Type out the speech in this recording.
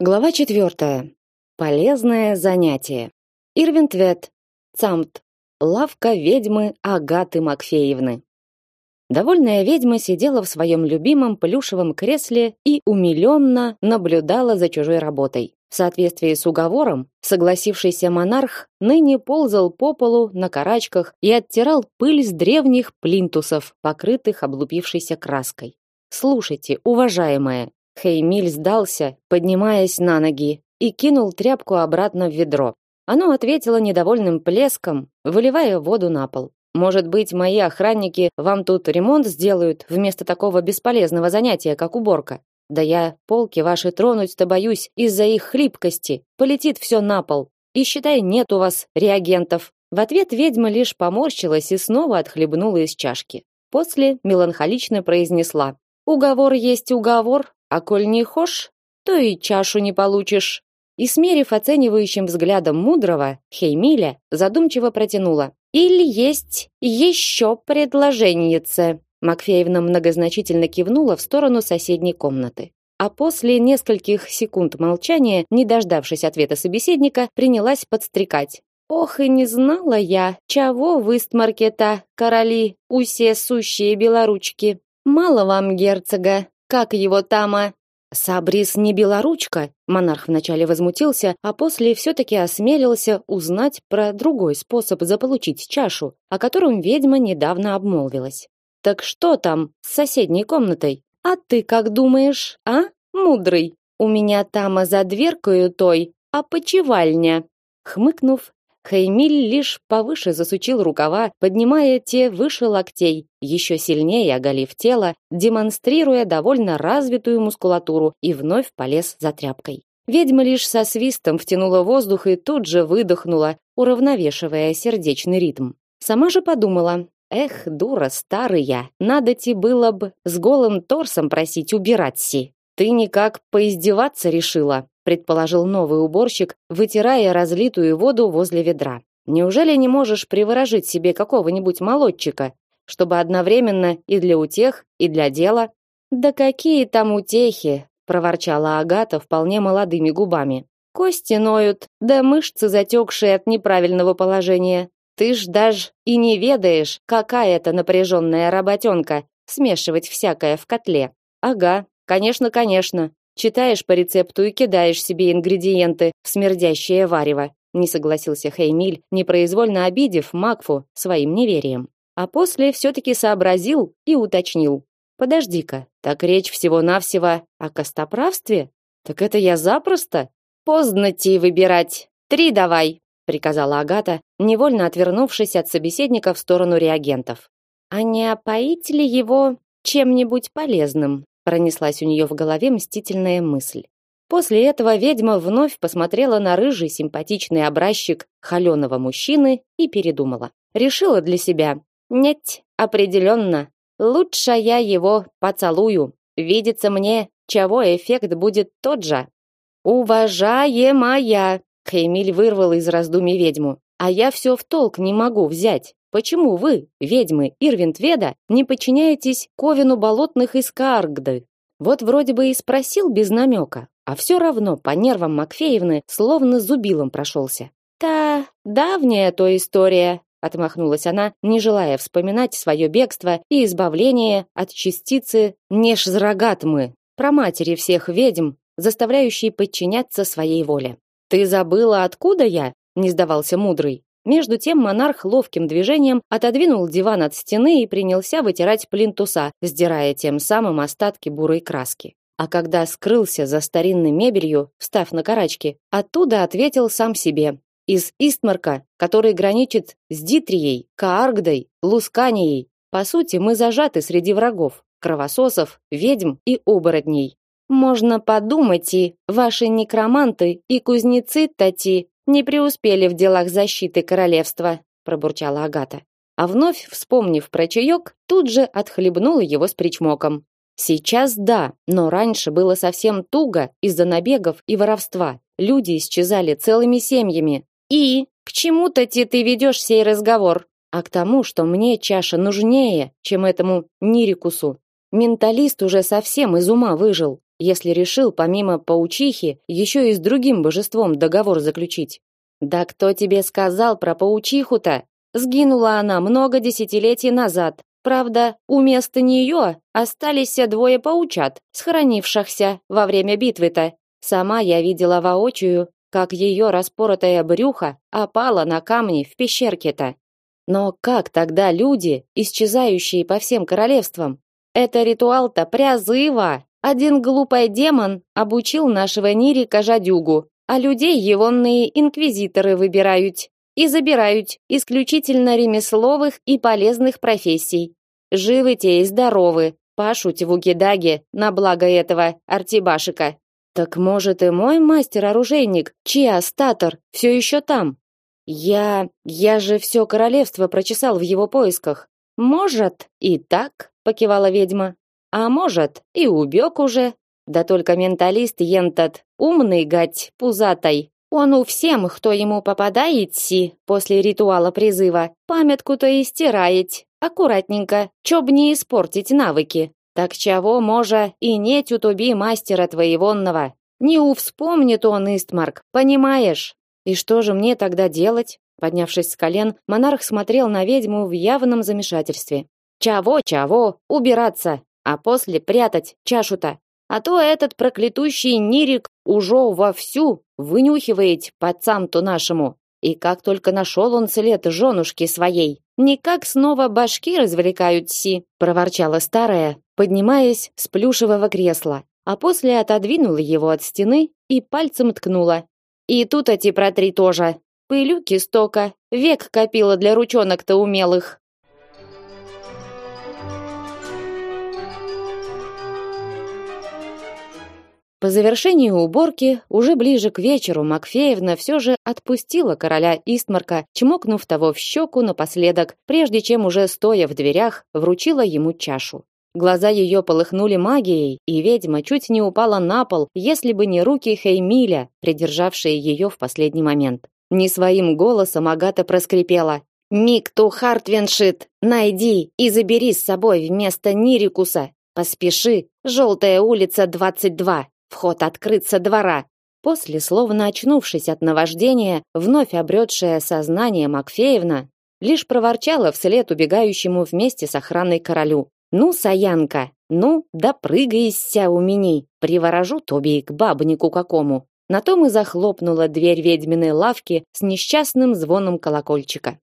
Глава четвертая. Полезное занятие. Ирвинтвет. Цамт. Лавка ведьмы Агаты Макфеевны. Довольная ведьма сидела в своем любимом плюшевом кресле и умиленно наблюдала за чужой работой. В соответствии с уговором, согласившийся монарх ныне ползал по полу на карачках и оттирал пыль с древних плинтусов, покрытых облупившейся краской. Слушайте, уважаемая, Хеймиль сдался, поднимаясь на ноги, и кинул тряпку обратно в ведро. Оно ответило недовольным плеском, выливая воду на пол. Может быть, мои охранники вам тут ремонт сделают вместо такого бесполезного занятия, как уборка. Да я полки ваши тронуть-то боюсь из-за их хлипкости. Полетит все на пол. И считай, нет у вас реагентов. В ответ ведьма лишь поморщилась и снова отхлебнула из чашки. После меланхолично произнесла: "Уговор есть уговор, а коль не хошь, то и чашу не получишь. И смерив оценивающим взглядом мудрого, Хеймиля задумчиво протянула: "Или есть еще предложеньице?" Макфеевна многозначительно кивнула в сторону соседней комнаты. А после нескольких секунд молчания, не дождавшись ответа собеседника, принялась подстрекать. Ох, и не знала я, чего вы с маркета, короли, усе сущие белоручки. Мало вам герцога, как его тама? Сабрис не белоручка, монарх вначале возмутился, а после все таки осмелился узнать про другой способ заполучить чашу, о котором ведьма недавно обмолвилась. Так что там с соседней комнатой? А ты как думаешь, а, мудрый? У меня тама за дверкою той, а почевальня. Хмыкнув, Хаймиль лишь повыше засучил рукава, поднимая те выше локтей, еще сильнее оголив тело, демонстрируя довольно развитую мускулатуру и вновь полез за тряпкой. Ведьма лишь со свистом втянула воздух и тут же выдохнула, уравновешивая сердечный ритм. Сама же подумала: "Эх, дура старая, надо ти было бы с голым торсом просить убирать си. Ты никак поиздеваться решила" предположил новый уборщик, вытирая разлитую воду возле ведра. Неужели не можешь приворожить себе какого-нибудь молодчика, чтобы одновременно и для утех, и для дела? Да какие там утехи, проворчала Агата вполне молодыми губами. Кости ноют, да мышцы затекшие от неправильного положения. Ты ж даже и не ведаешь, какая это напряженная работенка смешивать всякое в котле. Ага, конечно, конечно. Читаешь по рецепту и кидаешь себе ингредиенты в смердящее варево. Не согласился Хеймиль, непроизвольно обидев Макфу своим неверием. А после все-таки сообразил и уточнил. Подожди-ка, так речь всего-навсего о костоправстве? Так это я запросто? Поздно ти выбирать. Три давай, приказала Агата, невольно отвернувшись от собеседника в сторону реагентов. А не опоить ли его чем-нибудь полезным? Пронеслась у нее в голове мстительная мысль. После этого ведьма вновь посмотрела на рыжий симпатичный образчик холеного мужчины и передумала. Решила для себя: "Нет, определенно, лучше я его поцелую. Видится мне, чего эффект будет тот же". Уважаемая, Хеймиль вырвал из раздумий ведьму. А я все в толк не могу взять. Почему вы, ведьмы Ирвинтведа, не подчиняетесь Ковину болотных из Кааргды? Вот вроде бы и спросил без намека, а все равно по нервам Макфеевны словно зубилом прошелся. «Та давняя то история», — отмахнулась она, не желая вспоминать свое бегство и избавление от частицы Нешзрагатмы, про матери всех ведьм, заставляющей подчиняться своей воле. «Ты забыла, откуда я?» — не сдавался мудрый. Между тем монарх ловким движением отодвинул диван от стены и принялся вытирать плинтуса, сдирая тем самым остатки бурой краски. А когда скрылся за старинной мебелью, встав на карачки, оттуда ответил сам себе. Из Истмарка, который граничит с Дитрией, Кааргдой, Лусканией. По сути, мы зажаты среди врагов, кровососов, ведьм и оборотней. Можно подумать и ваши некроманты и кузнецы Тати не преуспели в делах защиты королевства, пробурчала Агата. А вновь, вспомнив про чаек, тут же отхлебнула его с причмоком. Сейчас да, но раньше было совсем туго из-за набегов и воровства. Люди исчезали целыми семьями. И к чему-то ты ты ведешь сей разговор, а к тому, что мне чаша нужнее, чем этому Нирикусу. Менталист уже совсем из ума выжил. Если решил помимо паучихи еще и с другим божеством договор заключить. Да кто тебе сказал про паучиху-то? Сгинула она много десятилетий назад. Правда, у места нее остались двое паучат, схоронившихся во время битвы-то. Сама я видела воочию, как ее распоротое брюхо опало на камни в пещерке-то. Но как тогда люди, исчезающие по всем королевствам? Это ритуал-то прязыва. Один глупый демон обучил нашего Нирика жадюгу, а людей егонные инквизиторы выбирают и забирают исключительно ремесловых и полезных профессий. Живы те и здоровы, пашут в Угидаге на благо этого Артибашика. Так может и мой мастер-оружейник, Чиа-статор, все еще там? Я... я же все королевство прочесал в его поисках. Может, и так, покивала ведьма. А может, и убег уже. Да только менталист ентат, умный гать, пузатай. Он у всем, кто ему попадает си после ритуала призыва, памятку-то и стирает. Аккуратненько, чтоб не испортить навыки. Так чего, може, и нет у тоби мастера твоегонного. Не увспомнит он Истмарк, понимаешь? И что же мне тогда делать? Поднявшись с колен, монарх смотрел на ведьму в явном замешательстве. Чего, чего, убираться, а после прятать чашу-то. А то этот проклятущий Нирик уже вовсю вынюхивает пацам-то нашему. И как только нашел он след женушки своей, никак снова башки развлекают си, проворчала старая, поднимаясь с плюшевого кресла, а после отодвинула его от стены и пальцем ткнула. И тут эти протри тоже. Пылюки стока, век копила для ручонок-то умелых. По завершении уборки, уже ближе к вечеру, Макфеевна все же отпустила короля Истмарка, чмокнув того в щеку напоследок, прежде чем уже стоя в дверях, вручила ему чашу. Глаза ее полыхнули магией, и ведьма чуть не упала на пол, если бы не руки Хеймиля, придержавшие ее в последний момент. Не своим голосом Агата проскрипела: "Микту Хартвеншит, найди и забери с собой вместо Нирикуса. Поспеши, желтая улица 22. Вход открыт со двора". После, словно очнувшись от наваждения, вновь обретшая сознание Макфеевна, лишь проворчала вслед убегающему вместе с охраной королю: ну, Саянка, ну, да прыгайся у меня, приворожу тоби к бабнику какому. На том и захлопнула дверь ведьминой лавки с несчастным звоном колокольчика.